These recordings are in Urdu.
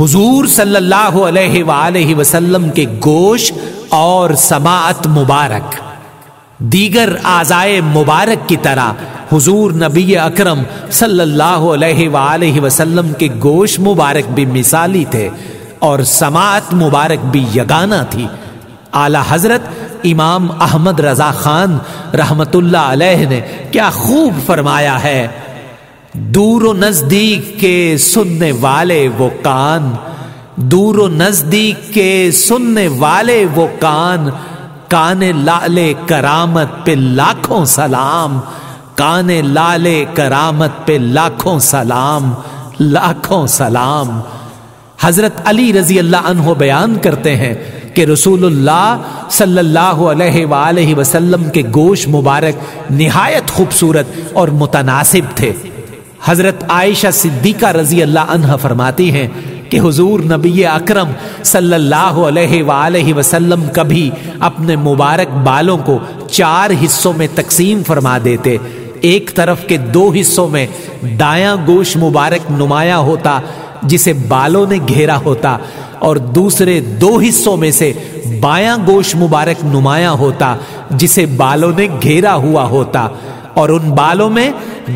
حضور صلی اللہ علیہ وآلہ وسلم کے گوش اور سماعت مبارک۔ دیگر آزائے مبارک کی طرح حضور نبی اکرم صلی اللہ علیہ وآلہ وسلم کے گوش مبارک بھی مثالی تھے اور سماعت مبارک بھی یگانہ تھی۔ اعلی حضرت امام احمد رضا خان رحمت اللہ علیہ نے کیا خوب فرمایا ہے۔ دور و نزدیک کے سننے والے وہ کان، دور و نزدیک کے سننے والے وہ کان۔ کان لالے کرامت پہ لاکھوں سلام، کان لالے کرامت پہ لاکھوں سلام لاکھوں سلام۔ حضرت علی رضی اللہ عنہ بیان کرتے ہیں کہ رسول اللہ صلی اللہ علیہ وآلہ وسلم کے گوش مبارک نہایت خوبصورت اور متناسب تھے۔ حضرت عائشہ صدیقہ رضی اللہ عنہ فرماتی ہیں کہ حضور نبی اکرم صلی اللہ علیہ وآلہ وسلم کبھی اپنے مبارک بالوں کو چار حصوں میں تقسیم فرما دیتے۔ ایک طرف کے دو حصوں میں دایاں گوش مبارک نمایاں ہوتا جسے بالوں نے گھیرا ہوتا اور دوسرے دو حصوں میں سے بایاں گوش مبارک نمایاں ہوتا جسے بالوں نے گھیرا ہوا ہوتا۔ اور ان بالوں میں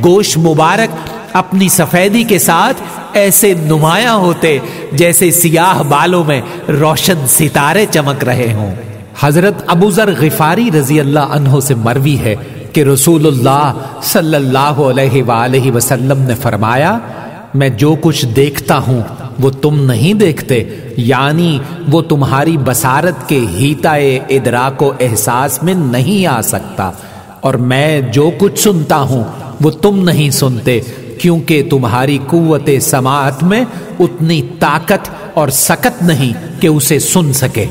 گوش مبارک اپنی سفیدی کے ساتھ ایسے نمایاں ہوتے جیسے سیاہ بالوں میں روشن ستارے چمک رہے ہوں۔ حضرت ابو ذر غفاری رضی اللہ عنہ سے مروی ہے کہ رسول اللہ صلی اللہ علیہ وآلہ وسلم نے فرمایا، میں جو کچھ دیکھتا ہوں، وہ تم نہیں دیکھتے یعنی وہ تمہاری بسارت کے ہیتا ادراک و احساس میں نہیں آ سکتا۔ اور میں جو کچھ سنتا ہوں، وہ تم نہیں سنتے، کیونکہ تمہاری قوت سماعت میں اتنی طاقت اور سکت نہیں کہ اسے سن سکے۔